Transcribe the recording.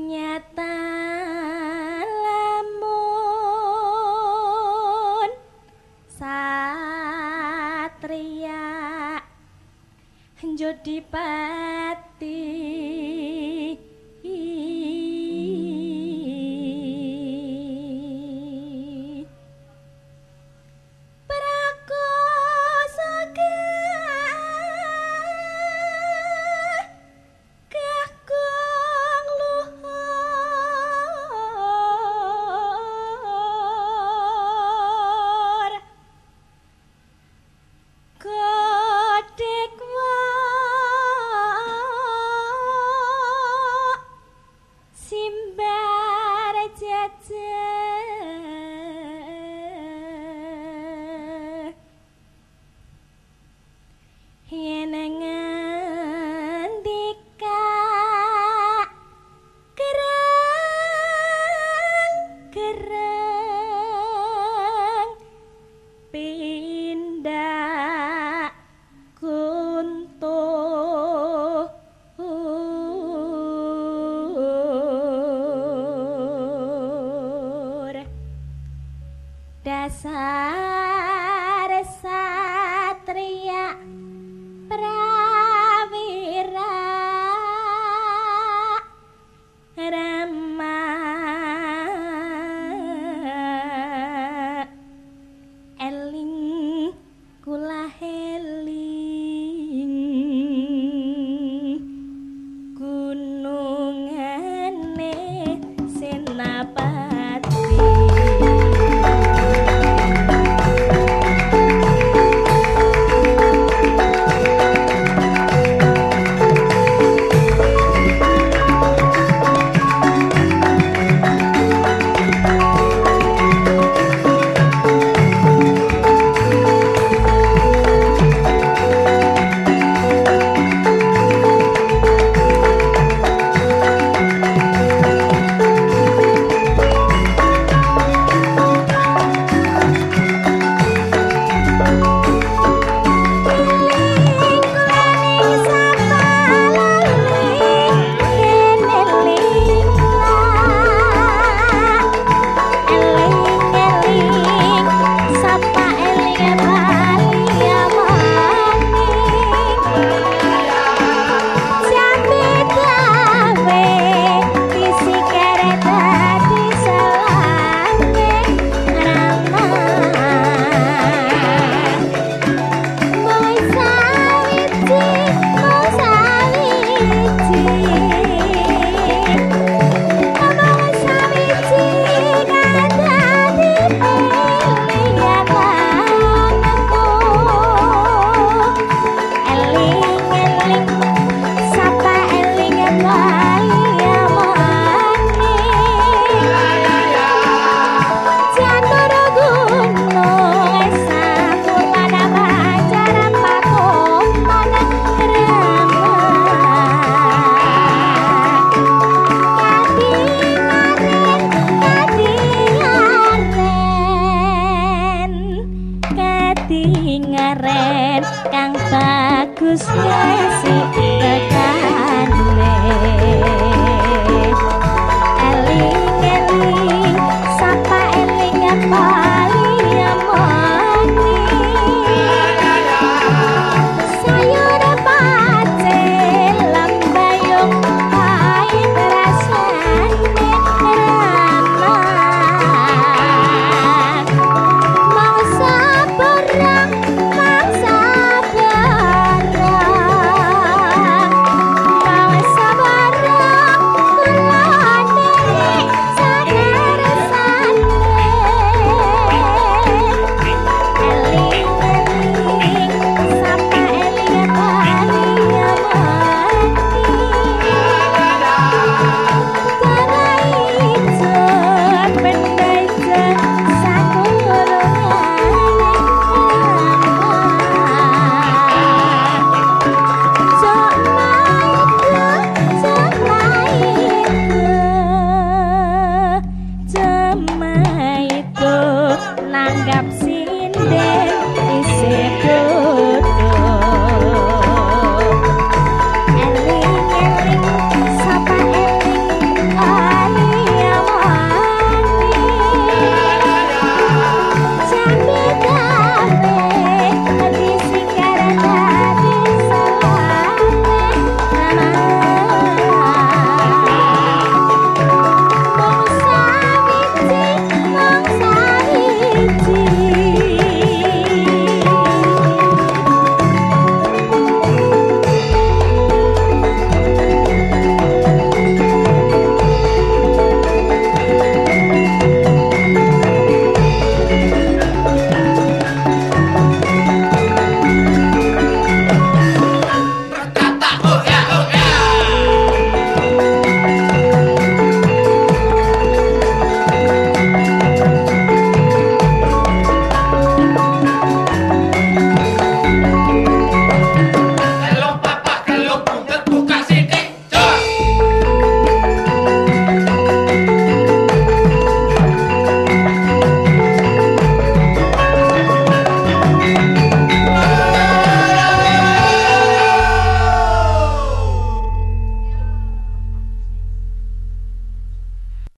ternyata Dasar. Bagus ngasih tekane